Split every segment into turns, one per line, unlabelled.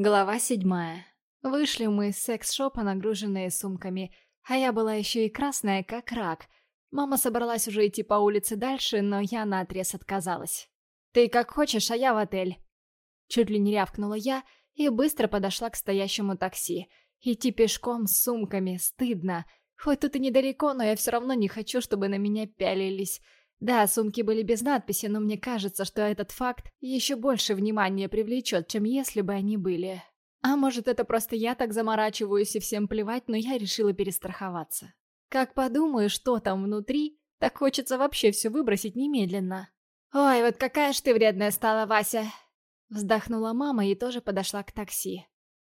Глава седьмая. Вышли мы из секс-шопа, нагруженные сумками, а я была еще и красная, как рак. Мама собралась уже идти по улице дальше, но я наотрез отказалась. «Ты как хочешь, а я в отель». Чуть ли не рявкнула я и быстро подошла к стоящему такси. Идти пешком с сумками стыдно. Хоть тут и недалеко, но я все равно не хочу, чтобы на меня пялились. Да, сумки были без надписи, но мне кажется, что этот факт еще больше внимания привлечет, чем если бы они были. А может, это просто я так заморачиваюсь и всем плевать, но я решила перестраховаться. Как подумаю, что там внутри, так хочется вообще все выбросить немедленно. «Ой, вот какая ж ты вредная стала, Вася!» Вздохнула мама и тоже подошла к такси.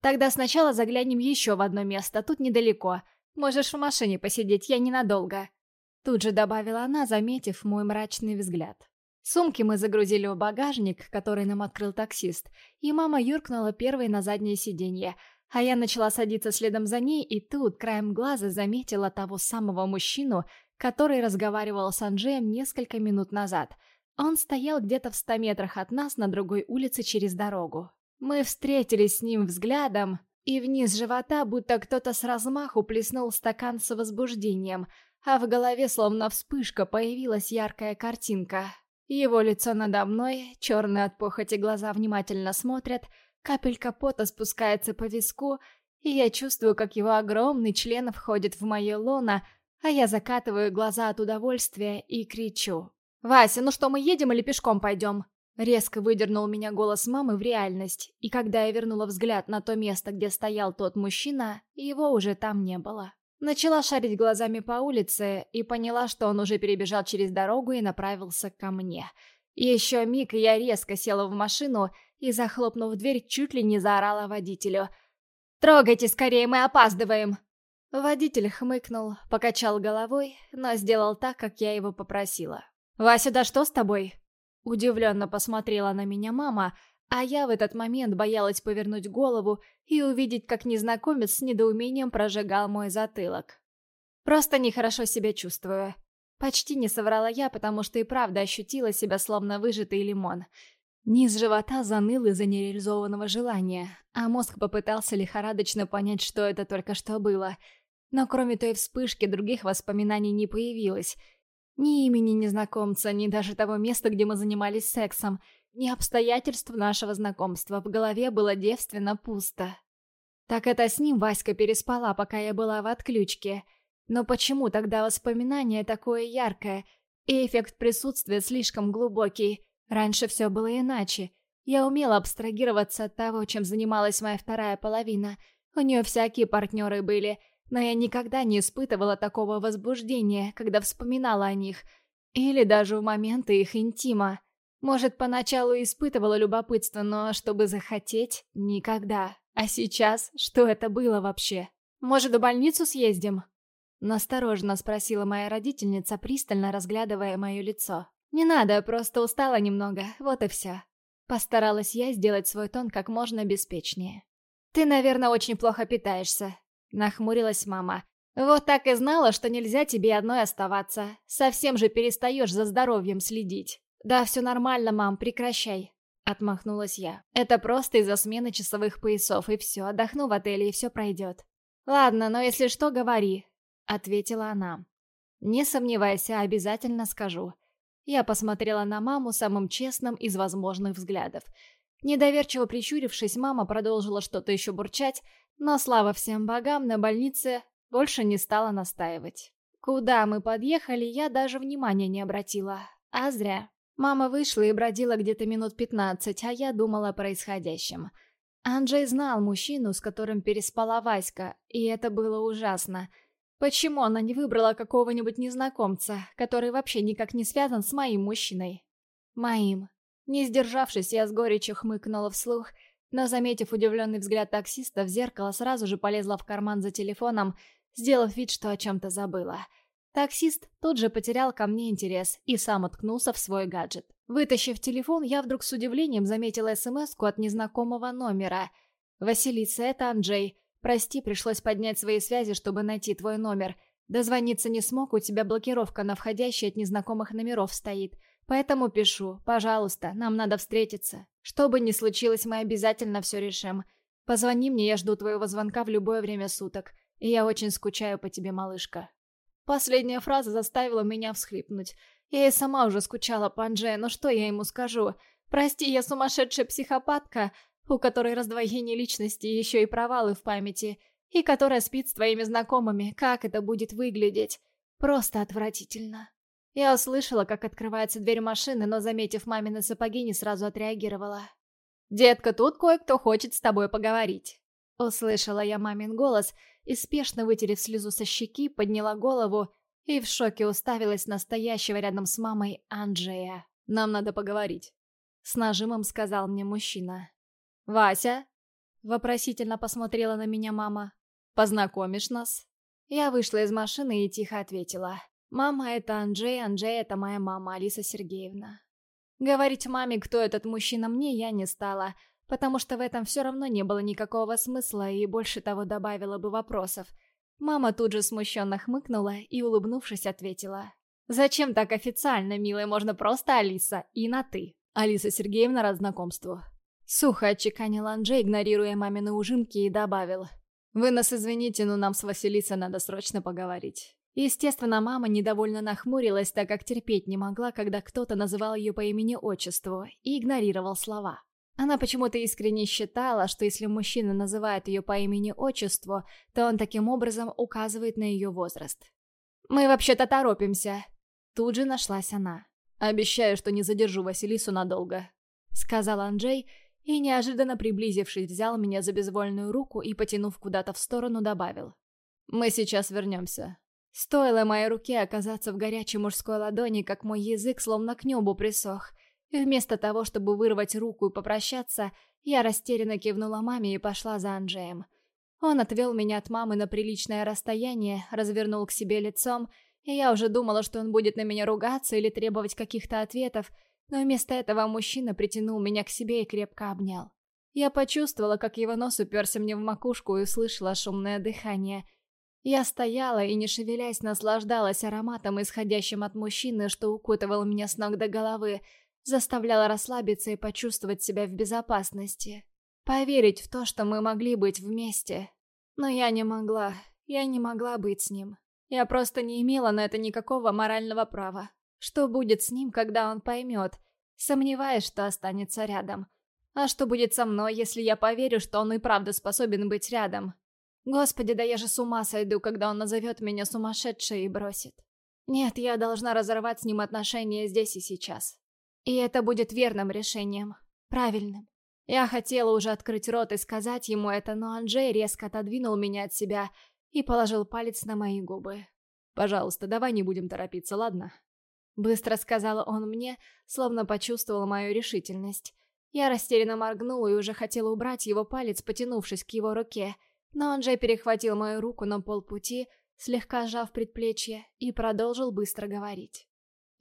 «Тогда сначала заглянем еще в одно место, тут недалеко. Можешь в машине посидеть, я ненадолго. Тут же добавила она, заметив мой мрачный взгляд. Сумки мы загрузили в багажник, который нам открыл таксист, и мама юркнула первой на заднее сиденье, а я начала садиться следом за ней, и тут краем глаза заметила того самого мужчину, который разговаривал с Анджеем несколько минут назад. Он стоял где-то в ста метрах от нас на другой улице через дорогу. Мы встретились с ним взглядом, и вниз живота будто кто-то с размаху плеснул стакан с возбуждением – а в голове словно вспышка появилась яркая картинка. Его лицо надо мной, черные от похоти глаза внимательно смотрят, капелька пота спускается по виску, и я чувствую, как его огромный член входит в мое лоно, а я закатываю глаза от удовольствия и кричу. «Вася, ну что, мы едем или пешком пойдем?» Резко выдернул меня голос мамы в реальность, и когда я вернула взгляд на то место, где стоял тот мужчина, его уже там не было. Начала шарить глазами по улице и поняла, что он уже перебежал через дорогу и направился ко мне. Еще миг, я резко села в машину и, захлопнув дверь, чуть ли не заорала водителю. «Трогайте скорее, мы опаздываем!» Водитель хмыкнул, покачал головой, но сделал так, как я его попросила. «Вася, да что с тобой?» Удивленно посмотрела на меня мама, а я в этот момент боялась повернуть голову и увидеть, как незнакомец с недоумением прожигал мой затылок. Просто нехорошо себя чувствую. Почти не соврала я, потому что и правда ощутила себя словно выжатый лимон. Низ живота заныл из-за нереализованного желания, а мозг попытался лихорадочно понять, что это только что было. Но кроме той вспышки других воспоминаний не появилось. Ни имени незнакомца, ни даже того места, где мы занимались сексом — ни обстоятельств нашего знакомства, в голове было девственно пусто. Так это с ним Васька переспала, пока я была в отключке. Но почему тогда воспоминание такое яркое, и эффект присутствия слишком глубокий? Раньше все было иначе. Я умела абстрагироваться от того, чем занималась моя вторая половина. У нее всякие партнеры были, но я никогда не испытывала такого возбуждения, когда вспоминала о них. Или даже в моменты их интима. Может, поначалу испытывала любопытство, но чтобы захотеть — никогда. А сейчас что это было вообще? Может, в больницу съездим?» Настороженно спросила моя родительница, пристально разглядывая мое лицо. «Не надо, просто устала немного, вот и все». Постаралась я сделать свой тон как можно беспечнее. «Ты, наверное, очень плохо питаешься», — нахмурилась мама. «Вот так и знала, что нельзя тебе одной оставаться. Совсем же перестаешь за здоровьем следить». «Да, все нормально, мам, прекращай», — отмахнулась я. «Это просто из-за смены часовых поясов, и все, отдохну в отеле, и все пройдет». «Ладно, но если что, говори», — ответила она. «Не сомневайся, обязательно скажу». Я посмотрела на маму самым честным из возможных взглядов. Недоверчиво прищурившись, мама продолжила что-то еще бурчать, но, слава всем богам, на больнице больше не стала настаивать. Куда мы подъехали, я даже внимания не обратила. А зря. Мама вышла и бродила где-то минут пятнадцать, а я думала о происходящем. Анджей знал мужчину, с которым переспала Васька, и это было ужасно. Почему она не выбрала какого-нибудь незнакомца, который вообще никак не связан с моим мужчиной? Моим. Не сдержавшись, я с горечью хмыкнула вслух, но, заметив удивленный взгляд таксиста в зеркало, сразу же полезла в карман за телефоном, сделав вид, что о чем-то забыла. Таксист тут же потерял ко мне интерес и сам уткнулся в свой гаджет. Вытащив телефон, я вдруг с удивлением заметила смс от незнакомого номера. «Василиса, это Анджей. Прости, пришлось поднять свои связи, чтобы найти твой номер. Дозвониться не смог, у тебя блокировка на входящие от незнакомых номеров стоит. Поэтому пишу. Пожалуйста, нам надо встретиться. Что бы ни случилось, мы обязательно все решим. Позвони мне, я жду твоего звонка в любое время суток. И я очень скучаю по тебе, малышка». Последняя фраза заставила меня всхлипнуть. Я и сама уже скучала по Анже, но что я ему скажу? Прости, я сумасшедшая психопатка, у которой раздвоение личности и еще и провалы в памяти, и которая спит с твоими знакомыми. Как это будет выглядеть? Просто отвратительно. Я услышала, как открывается дверь машины, но, заметив мамины сапоги, не сразу отреагировала. «Детка, тут кое-кто хочет с тобой поговорить». Услышала я мамин голос и, спешно вытерев слезу со щеки, подняла голову и в шоке уставилась на стоящего рядом с мамой Анджея. «Нам надо поговорить», — с нажимом сказал мне мужчина. «Вася?» — вопросительно посмотрела на меня мама. «Познакомишь нас?» Я вышла из машины и тихо ответила. «Мама — это Анджей, Анджей — это моя мама, Алиса Сергеевна». Говорить маме, кто этот мужчина мне, я не стала, потому что в этом все равно не было никакого смысла и больше того добавила бы вопросов. Мама тут же смущенно хмыкнула и, улыбнувшись, ответила. «Зачем так официально, милая, можно просто Алиса и на «ты». Алиса Сергеевна рад знакомству. Сухо отчеканил Анджей, игнорируя мамины ужимки, и добавил. «Вы нас извините, но нам с Василисой надо срочно поговорить». Естественно, мама недовольно нахмурилась, так как терпеть не могла, когда кто-то называл ее по имени-отчеству, и игнорировал слова. Она почему-то искренне считала, что если мужчина называет ее по имени-отчеству, то он таким образом указывает на ее возраст. «Мы вообще-то торопимся!» Тут же нашлась она. «Обещаю, что не задержу Василису надолго», — сказал Анджей, и, неожиданно приблизившись, взял меня за безвольную руку и, потянув куда-то в сторону, добавил. «Мы сейчас вернемся». Стоило моей руке оказаться в горячей мужской ладони, как мой язык словно к небу присох, и вместо того, чтобы вырвать руку и попрощаться, я растерянно кивнула маме и пошла за Анджеем. Он отвел меня от мамы на приличное расстояние, развернул к себе лицом, и я уже думала, что он будет на меня ругаться или требовать каких-то ответов, но вместо этого мужчина притянул меня к себе и крепко обнял. Я почувствовала, как его нос уперся мне в макушку и услышала шумное дыхание. Я стояла и, не шевелясь, наслаждалась ароматом, исходящим от мужчины, что укутывал меня с ног до головы, заставляла расслабиться и почувствовать себя в безопасности. Поверить в то, что мы могли быть вместе. Но я не могла, я не могла быть с ним. Я просто не имела на это никакого морального права. Что будет с ним, когда он поймет? Сомневаюсь, что останется рядом. А что будет со мной, если я поверю, что он и правда способен быть рядом? Господи, да я же с ума сойду, когда он назовет меня сумасшедшей и бросит. Нет, я должна разорвать с ним отношения здесь и сейчас. И это будет верным решением. Правильным. Я хотела уже открыть рот и сказать ему это, но Анджей резко отодвинул меня от себя и положил палец на мои губы. «Пожалуйста, давай не будем торопиться, ладно?» Быстро сказал он мне, словно почувствовал мою решительность. Я растерянно моргнула и уже хотела убрать его палец, потянувшись к его руке. Но он же перехватил мою руку на полпути, слегка сжав предплечье, и продолжил быстро говорить.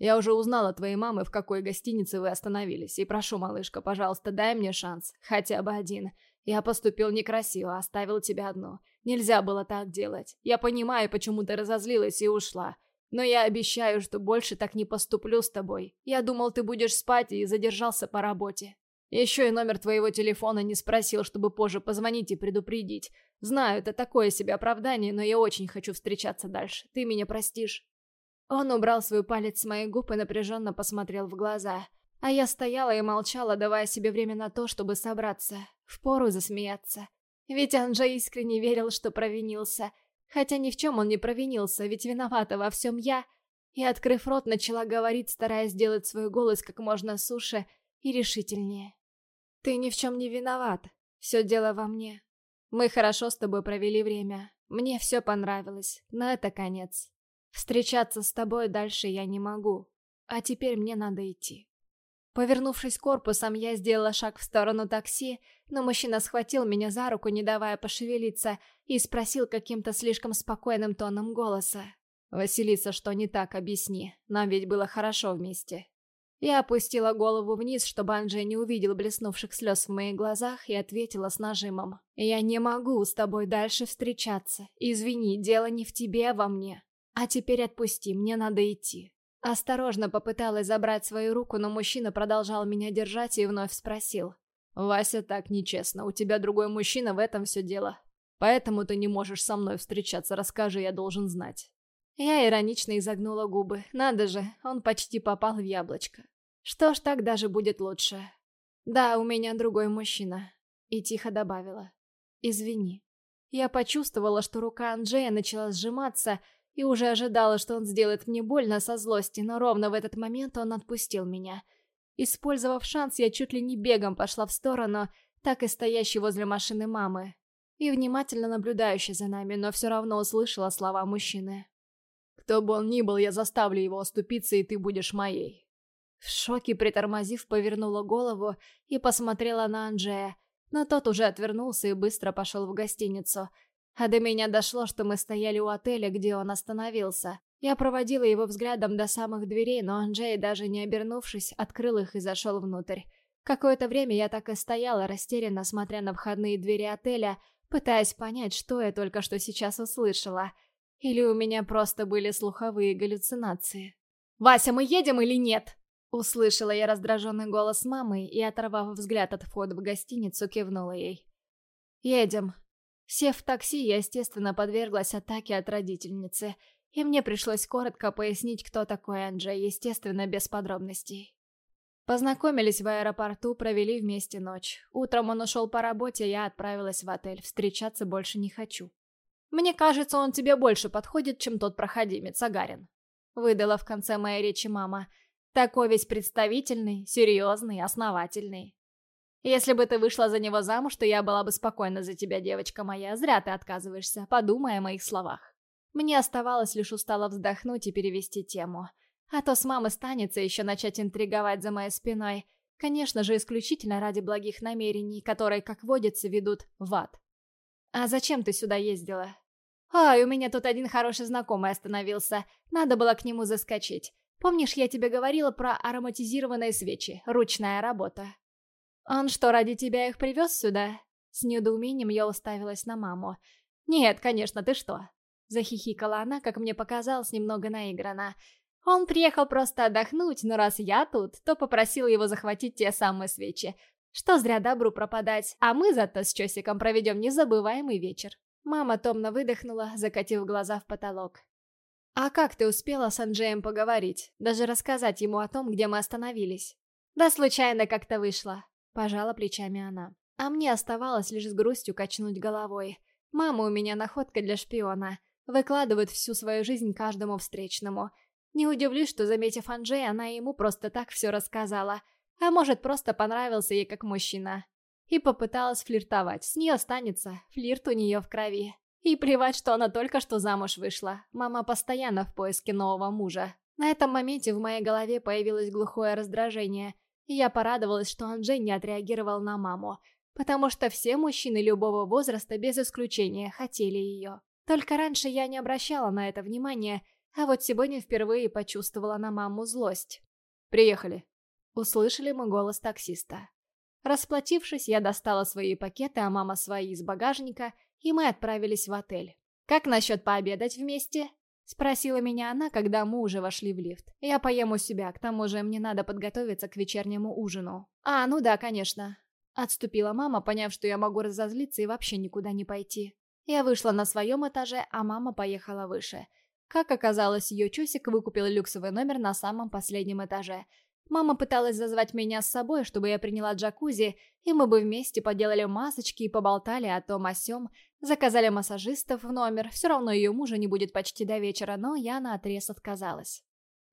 «Я уже узнала твоей мамы, в какой гостинице вы остановились, и прошу, малышка, пожалуйста, дай мне шанс, хотя бы один. Я поступил некрасиво, оставил тебя одну. Нельзя было так делать. Я понимаю, почему ты разозлилась и ушла. Но я обещаю, что больше так не поступлю с тобой. Я думал, ты будешь спать и задержался по работе. Еще и номер твоего телефона не спросил, чтобы позже позвонить и предупредить. Знаю, это такое себе оправдание, но я очень хочу встречаться дальше. Ты меня простишь?» Он убрал свой палец с моих губ и напряженно посмотрел в глаза. А я стояла и молчала, давая себе время на то, чтобы собраться. Впору засмеяться. Ведь Анжа искренне верил, что провинился. Хотя ни в чем он не провинился, ведь виновата во всем я. И, открыв рот, начала говорить, стараясь сделать свой голос как можно суше и решительнее. «Ты ни в чем не виноват. Все дело во мне. Мы хорошо с тобой провели время. Мне все понравилось, но это конец. Встречаться с тобой дальше я не могу. А теперь мне надо идти». Повернувшись корпусом, я сделала шаг в сторону такси, но мужчина схватил меня за руку, не давая пошевелиться, и спросил каким-то слишком спокойным тоном голоса. «Василиса, что не так, объясни. Нам ведь было хорошо вместе». Я опустила голову вниз, чтобы Анджей не увидел блеснувших слез в моих глазах, и ответила с нажимом. «Я не могу с тобой дальше встречаться. Извини, дело не в тебе, а во мне. А теперь отпусти, мне надо идти». Осторожно попыталась забрать свою руку, но мужчина продолжал меня держать и вновь спросил.
«Вася, так нечестно. У тебя другой мужчина, в этом все дело. Поэтому ты не можешь со мной встречаться. Расскажи, я должен знать».
Я иронично изогнула губы. Надо же, он почти попал в яблочко. Что ж, так даже будет лучше. Да, у меня другой мужчина. И тихо добавила. Извини. Я почувствовала, что рука Анджея начала сжиматься, и уже ожидала, что он сделает мне больно со злости, но ровно в этот момент он отпустил меня. Использовав шанс, я чуть ли не бегом пошла в сторону, так и стоящей возле машины мамы, и внимательно наблюдающей за нами, но все равно услышала слова мужчины.
«Кто бы он ни был, я заставлю его оступиться, и ты будешь моей».
В шоке притормозив, повернула голову и посмотрела на Анджея, но тот уже отвернулся и быстро пошел в гостиницу. А до меня дошло, что мы стояли у отеля, где он остановился. Я проводила его взглядом до самых дверей, но Анджей, даже не обернувшись, открыл их и зашел внутрь. Какое-то время я так и стояла, растерянно смотря на входные двери отеля, пытаясь понять, что я только что сейчас услышала. Или у меня просто были слуховые галлюцинации. «Вася, мы едем или нет?» Услышала я раздраженный голос мамы и, оторвав взгляд от входа в гостиницу, кивнула ей. «Едем». Сев в такси, я, естественно, подверглась атаке от родительницы – и мне пришлось коротко пояснить, кто такой Анджей, естественно, без подробностей. Познакомились в аэропорту, провели вместе ночь. Утром он ушел по работе, я отправилась в отель. Встречаться больше не хочу. «Мне кажется, он тебе больше подходит, чем тот проходимец, Агарин», — выдала в конце моей речи мама. «Такой весь представительный, серьезный, основательный. Если бы ты вышла за него замуж, то я была бы спокойна за тебя, девочка моя. Зря ты отказываешься, подумай о моих словах». Мне оставалось лишь устало вздохнуть и перевести тему. А то с мамой станется еще начать интриговать за моей спиной. Конечно же, исключительно ради благих намерений, которые, как водится, ведут в ад. «А зачем ты сюда ездила?» «Ой, у меня тут один хороший знакомый остановился. Надо было к нему заскочить. Помнишь, я тебе говорила про ароматизированные свечи? Ручная работа». «Он что, ради тебя их привез сюда?» С недоумением я уставилась на маму. «Нет, конечно, ты что? Захихикала она, как мне показалось, немного наигранно. Он приехал просто отдохнуть, но раз я тут, то попросил его захватить те самые свечи. Что зря добру пропадать, а мы зато с Чосиком проведем незабываемый вечер. Мама томно выдохнула, закатив глаза в потолок. «А как ты успела с Анджеем поговорить? Даже рассказать ему о том, где мы остановились?» «Да случайно как-то вышло», — пожала плечами она. А мне оставалось лишь с грустью качнуть головой. «Мама у меня находка для шпиона». Выкладывает всю свою жизнь каждому встречному. Не удивлюсь, что, заметив Анджея, она ему просто так все рассказала. А может, просто понравился ей как мужчина. И попыталась флиртовать. С нее останется. Флирт у нее в крови. И плевать, что она только что замуж вышла. Мама постоянно в поиске нового мужа. На этом моменте в моей голове появилось глухое раздражение. Я порадовалась, что Анджей не отреагировал на маму. Потому что все мужчины любого возраста без исключения хотели ее. Только раньше я не обращала на это внимания, а вот сегодня впервые почувствовала на маму злость.
«Приехали», —
услышали мы голос таксиста. Расплатившись, я достала свои пакеты, а мама свои из багажника, и мы отправились в отель. «Как насчет пообедать вместе?» — спросила меня она, когда мы уже вошли в лифт. «Я поем у себя, к тому же мне надо подготовиться к вечернему ужину». «А, ну да, конечно». Отступила мама, поняв, что я могу разозлиться и вообще никуда не пойти. Я вышла на своем этаже, а мама поехала выше. Как оказалось, ее чусик выкупил люксовый номер на самом последнем этаже. Мама пыталась зазвать меня с собой, чтобы я приняла джакузи, и мы бы вместе поделали масочки и поболтали о том о сём, заказали массажистов в номер, все равно ее мужа не будет почти до вечера, но я наотрез отказалась.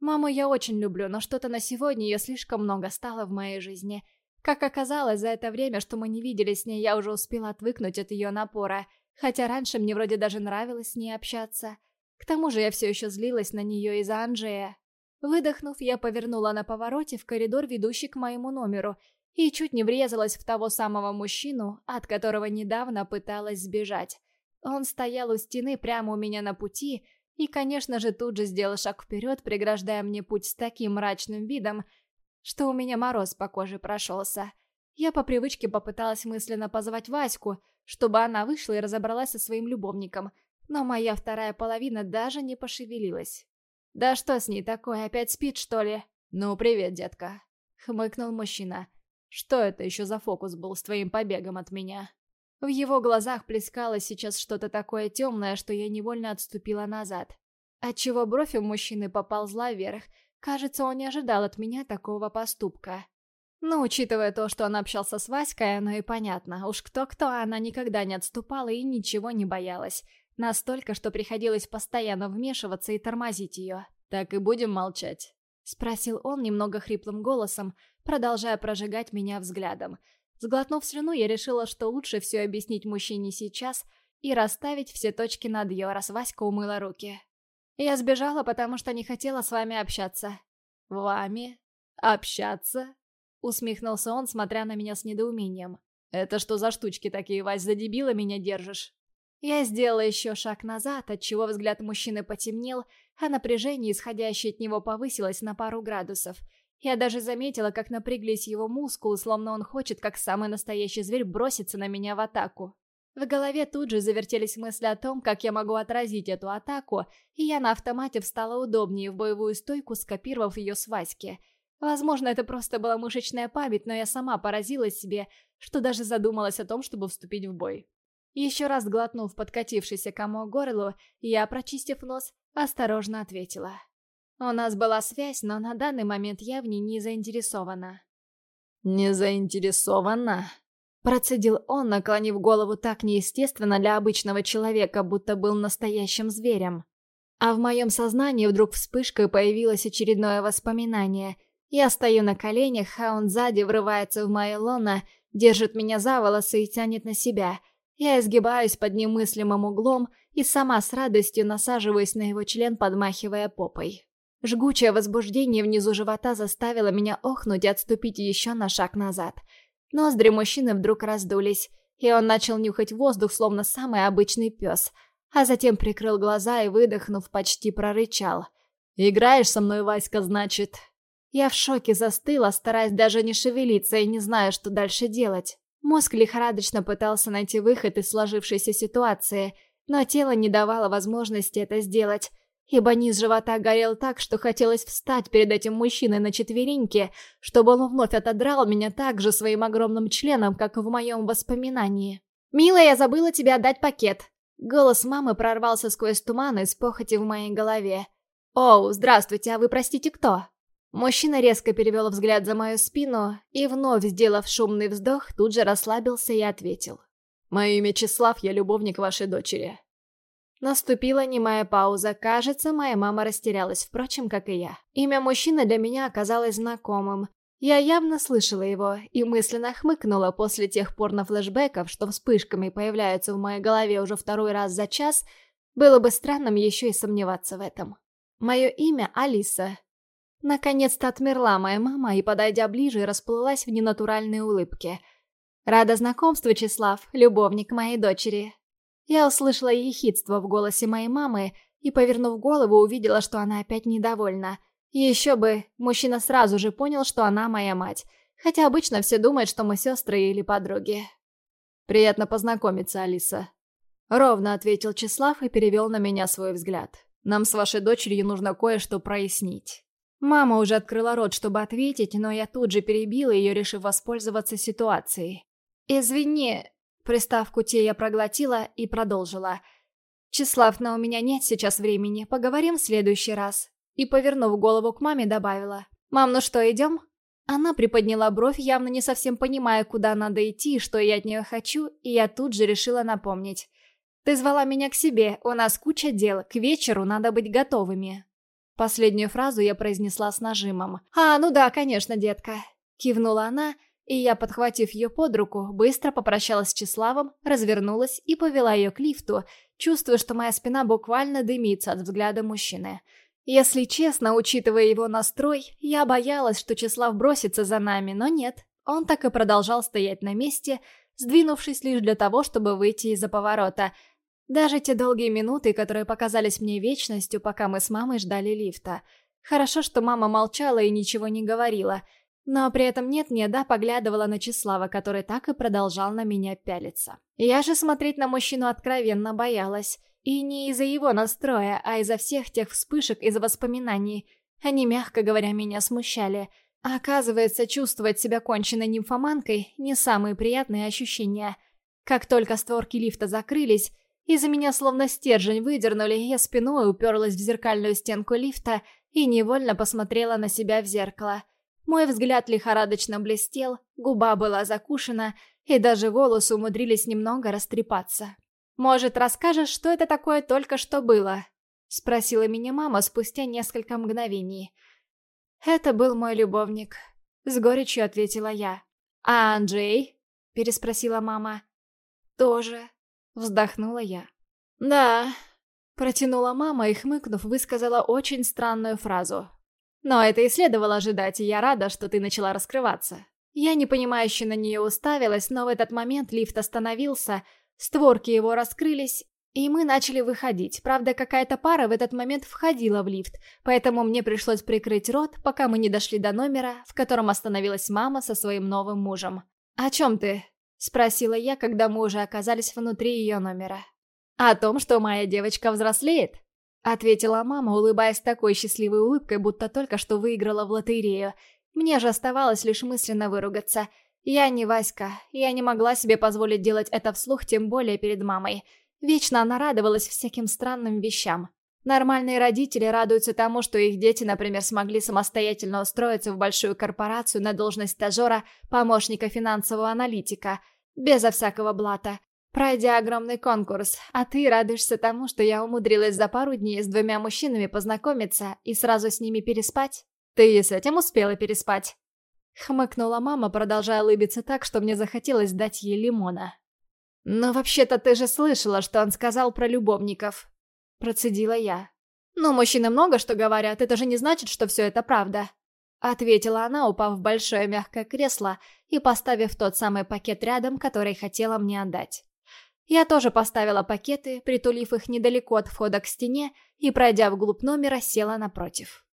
Маму я очень люблю, но что-то на сегодня ее слишком много стало в моей жизни. Как оказалось, за это время, что мы не виделись с ней, я уже успела отвыкнуть от ее напора – Хотя раньше мне вроде даже нравилось с ней общаться. К тому же я все еще злилась на нее из-за Анджея. Выдохнув, я повернула на повороте в коридор, ведущий к моему номеру, и чуть не врезалась в того самого мужчину, от которого недавно пыталась сбежать. Он стоял у стены прямо у меня на пути, и, конечно же, тут же сделал шаг вперед, преграждая мне путь с таким мрачным видом, что у меня мороз по коже прошелся. Я по привычке попыталась мысленно позвать Ваську, чтобы она вышла и разобралась со своим любовником, но моя вторая половина даже не пошевелилась. «Да что с ней такое, опять спит, что ли?»
«Ну, привет, детка», —
хмыкнул мужчина.
Что это еще за фокус был с твоим побегом от меня?»
В его глазах плескалось сейчас что-то такое темное, что я невольно отступила назад. Отчего бровь у мужчины поползла вверх. Кажется, он не ожидал от меня такого поступка. Но, учитывая то, что он общался с Васькой, оно и понятно. Уж кто-кто, она никогда не отступала и ничего не боялась. Настолько, что приходилось постоянно вмешиваться и тормозить ее.
«Так и будем молчать?»
Спросил он немного хриплым голосом, продолжая прожигать меня взглядом. Сглотнув слюну, я решила, что лучше все объяснить мужчине сейчас и расставить все точки над «ё», раз Васька умыла руки. Я сбежала, потому что не хотела с вами общаться.
«Вами? Общаться?»
Усмехнулся он, смотря на меня с недоумением.
«Это что за штучки такие, Вась, за дебила меня держишь?»
Я сделала еще шаг назад, отчего взгляд мужчины потемнел, а напряжение, исходящее от него, повысилось на пару градусов. Я даже заметила, как напряглись его мускулы, словно он хочет, как самый настоящий зверь, броситься на меня в атаку. В голове тут же завертелись мысли о том, как я могу отразить эту атаку, и я на автомате встала удобнее в боевую стойку, скопировав ее с Васьки. Возможно, это просто была мышечная память, но я сама поразилась себе, что даже задумалась о том, чтобы вступить в бой. Еще раз глотнув подкатившийся комок горлу, я, прочистив нос, осторожно ответила. У нас была связь, но на данный момент я в ней не заинтересована.
«Не заинтересована?»
Процедил он, наклонив голову так неестественно для обычного человека, будто был настоящим зверем. А в моем сознании вдруг вспышкой появилось очередное воспоминание. Я стою на коленях, а он сзади врывается в мое лоно, держит меня за волосы и тянет на себя. Я изгибаюсь под немыслимым углом и сама с радостью насаживаюсь на его член, подмахивая попой. Жгучее возбуждение внизу живота заставило меня охнуть и отступить еще на шаг назад. Ноздри мужчины вдруг раздулись, и он начал нюхать воздух, словно самый обычный пес, а затем прикрыл глаза и, выдохнув, почти прорычал.
«Играешь со мной, Васька, значит?»
Я в шоке застыла, стараясь даже не шевелиться и не зная, что дальше делать. Мозг лихорадочно пытался найти выход из сложившейся ситуации, но тело не давало возможности это сделать, ибо низ живота горел так, что хотелось встать перед этим мужчиной на четвереньки, чтобы он вновь отодрал меня так же своим огромным членом, как в моем воспоминании. «Милая, я забыла тебе отдать пакет!» Голос мамы прорвался сквозь туман из похоти в моей голове. «Оу, здравствуйте, а вы, простите, кто?» Мужчина резко перевел взгляд за мою спину и, вновь сделав шумный вздох, тут же расслабился и ответил.
«Мое имя Числав, я любовник вашей дочери».
Наступила немая пауза. Кажется, моя мама растерялась, впрочем, как и я. Имя мужчины для меня оказалось знакомым. Я явно слышала его и мысленно хмыкнула после тех порно-флэшбэков, что вспышками появляются в моей голове уже второй раз за час. Было бы странным еще и сомневаться в этом. Мое имя Алиса. Наконец-то отмерла моя мама и, подойдя ближе, расплылась в ненатуральной улыбке. Рада знакомству, Числав, любовник моей дочери. Я услышала ехидство в голосе моей мамы и, повернув голову, увидела, что она опять недовольна. Еще бы, мужчина сразу же понял, что она моя мать, хотя обычно все думают, что мы сестры или подруги.
«Приятно познакомиться, Алиса», — ровно ответил Числав и перевел на меня свой взгляд. «Нам с вашей дочерью нужно кое-что прояснить».
Мама уже открыла рот, чтобы ответить, но я тут же перебила ее, решив воспользоваться ситуацией. «Извини, Приставку «те» я проглотила и продолжила. «Числав, но у меня нет сейчас времени, поговорим в следующий раз». И, повернув голову к маме, добавила. «Мам, ну что, идем?» Она приподняла бровь, явно не совсем понимая, куда надо идти и что я от нее хочу, и я тут же решила напомнить. «Ты звала меня к себе, у нас куча дел, к вечеру надо быть готовыми». Последнюю фразу я произнесла с нажимом. «А, ну да, конечно, детка», — кивнула она, — и я, подхватив ее под руку, быстро попрощалась с Числавом, развернулась и повела ее к лифту, чувствуя, что моя спина буквально дымится от взгляда мужчины. Если честно, учитывая его настрой, я боялась, что Числав бросится за нами, но нет. Он так и продолжал стоять на месте, сдвинувшись лишь для того, чтобы выйти из-за поворота. Даже те долгие минуты, которые показались мне вечностью, пока мы с мамой ждали лифта. Хорошо, что мама молчала и ничего не говорила — но при этом нет-нет, да, поглядывала на Числава, который так и продолжал на меня пялиться. Я же смотреть на мужчину откровенно боялась. И не из-за его настроя, а из-за всех тех вспышек из воспоминаний. Они, мягко говоря, меня смущали. Оказывается, чувствовать себя конченной нимфоманкой – не самые приятные ощущения. Как только створки лифта закрылись, из-за меня словно стержень выдернули, я спиной уперлась в зеркальную стенку лифта и невольно посмотрела на себя в зеркало. Мой взгляд лихорадочно блестел, губа была закушена, и даже волосы умудрились немного растрепаться. «Может, расскажешь, что это такое только что было?» — спросила меня мама спустя несколько мгновений. «Это был мой любовник», — с горечью ответила я. «А Анджей?» — переспросила мама. «Тоже», — вздохнула я. «Да», — протянула мама и, хмыкнув, высказала очень странную фразу. «Но это и следовало ожидать, и я рада, что ты начала раскрываться». Я непонимающе на нее уставилась, но в этот момент лифт остановился, створки его раскрылись, и мы начали выходить. Правда, какая-то пара в этот момент входила в лифт, поэтому мне пришлось прикрыть рот, пока мы не дошли до номера, в котором остановилась мама со своим новым мужем. «О чем ты?» — спросила я, когда мы уже оказались внутри ее номера. «О том, что моя девочка взрослеет», — ответила мама, улыбаясь такой счастливой улыбкой, будто только что выиграла в лотерею. Мне же оставалось лишь мысленно выругаться. Я не Васька, я не могла себе позволить делать это вслух, тем более перед мамой. Вечно она радовалась всяким странным вещам. Нормальные родители радуются тому, что их дети, например, смогли самостоятельно устроиться в большую корпорацию на должность стажера, помощника финансового аналитика, безо всякого блата, пройдя огромный конкурс, а ты радуешься тому, что я умудрилась за пару дней с двумя мужчинами познакомиться и сразу с ними переспать? Ты и с этим успела переспать?» Хмыкнула мама, продолжая улыбиться так, что мне захотелось дать ей лимона. «Но вообще-то ты же слышала, что он сказал про любовников», — процедила я. «Ну, мужчины много что говорят, это же не значит, что все это правда», — ответила она, упав в большое мягкое кресло и поставив тот самый пакет рядом, который хотела мне отдать. Я тоже поставила пакеты, притулив их недалеко от входа к стене и, пройдя вглубь номера, села напротив.